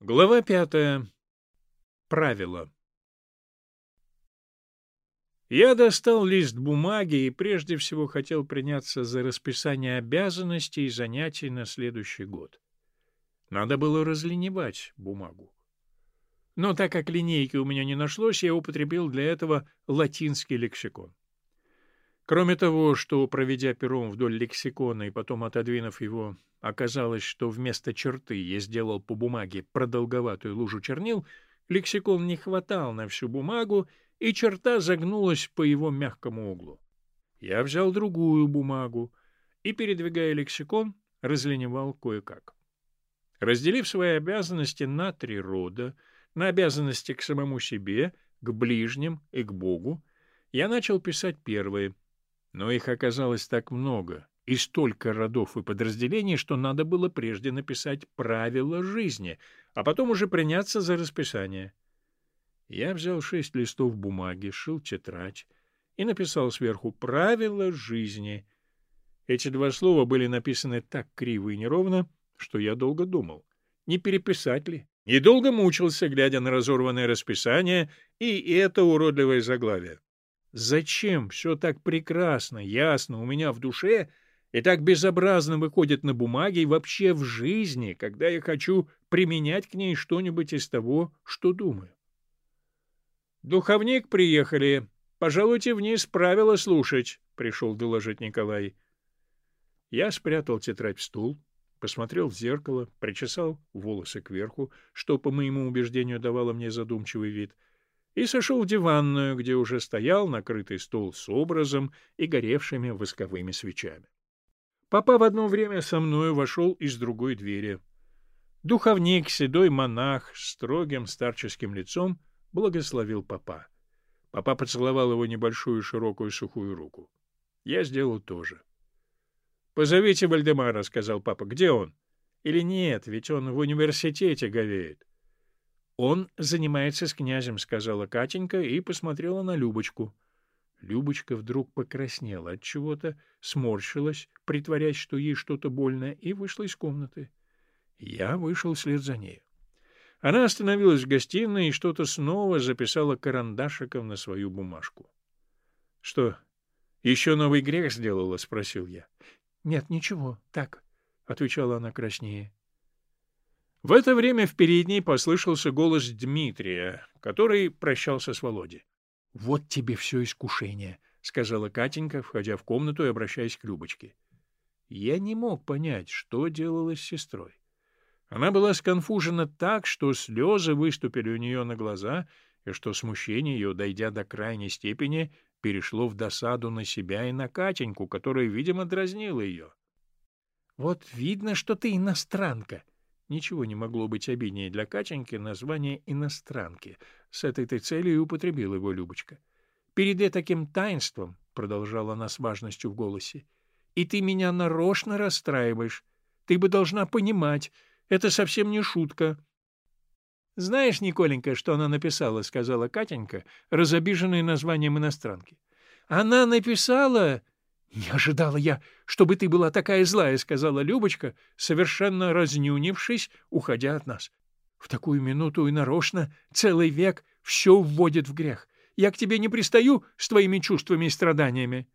Глава пятая. Правила. Я достал лист бумаги и прежде всего хотел приняться за расписание обязанностей и занятий на следующий год. Надо было разленивать бумагу. Но так как линейки у меня не нашлось, я употребил для этого латинский лексикон. Кроме того, что, проведя пером вдоль лексикона и потом отодвинув его, оказалось, что вместо черты я сделал по бумаге продолговатую лужу чернил, лексикон не хватал на всю бумагу, и черта загнулась по его мягкому углу. Я взял другую бумагу и, передвигая лексикон, разленивал кое-как. Разделив свои обязанности на три рода, на обязанности к самому себе, к ближним и к Богу, я начал писать первые — но их оказалось так много и столько родов и подразделений, что надо было прежде написать правила жизни, а потом уже приняться за расписание. Я взял шесть листов бумаги, шил тетрадь и написал сверху «Правила жизни». Эти два слова были написаны так криво и неровно, что я долго думал, не переписать ли. И долго мучился, глядя на разорванное расписание и это уродливое заглавие. Зачем все так прекрасно, ясно у меня в душе и так безобразно выходит на бумаге и вообще в жизни, когда я хочу применять к ней что-нибудь из того, что думаю? «Духовник приехали. Пожалуйте вниз правила слушать», — пришел доложить Николай. Я спрятал тетрадь в стул, посмотрел в зеркало, причесал волосы кверху, что, по моему убеждению, давало мне задумчивый вид — и сошел в диванную, где уже стоял накрытый стол с образом и горевшими восковыми свечами. Папа в одно время со мною вошел из другой двери. Духовник, седой монах строгим старческим лицом, благословил папа. Папа поцеловал его небольшую широкую сухую руку. Я сделал то же. — Позовите Вальдемара, — сказал папа. — Где он? — Или нет, ведь он в университете говеет. «Он занимается с князем», — сказала Катенька и посмотрела на Любочку. Любочка вдруг покраснела от чего-то, сморщилась, притворяясь, что ей что-то больно, и вышла из комнаты. Я вышел вслед за ней. Она остановилась в гостиной и что-то снова записала карандашиком на свою бумажку. — Что, еще новый грех сделала? — спросил я. — Нет, ничего, так, — отвечала она краснее. В это время в передней послышался голос Дмитрия, который прощался с Володей. — Вот тебе все искушение, — сказала Катенька, входя в комнату и обращаясь к Любочке. Я не мог понять, что делала с сестрой. Она была сконфужена так, что слезы выступили у нее на глаза, и что смущение ее, дойдя до крайней степени, перешло в досаду на себя и на Катеньку, которая, видимо, дразнила ее. — Вот видно, что ты иностранка, Ничего не могло быть обиднее для Катеньки название «иностранки». С этой-то целью и употребила его Любочка. «Перед таким таинством», — продолжала она с важностью в голосе, — «и ты меня нарочно расстраиваешь. Ты бы должна понимать, это совсем не шутка». «Знаешь, Николенька, что она написала?» — сказала Катенька, разобиженная названием иностранки. «Она написала...» «Не ожидала я, чтобы ты была такая злая», — сказала Любочка, совершенно разнюнившись, уходя от нас. «В такую минуту и нарочно целый век все вводит в грех. Я к тебе не пристаю с твоими чувствами и страданиями».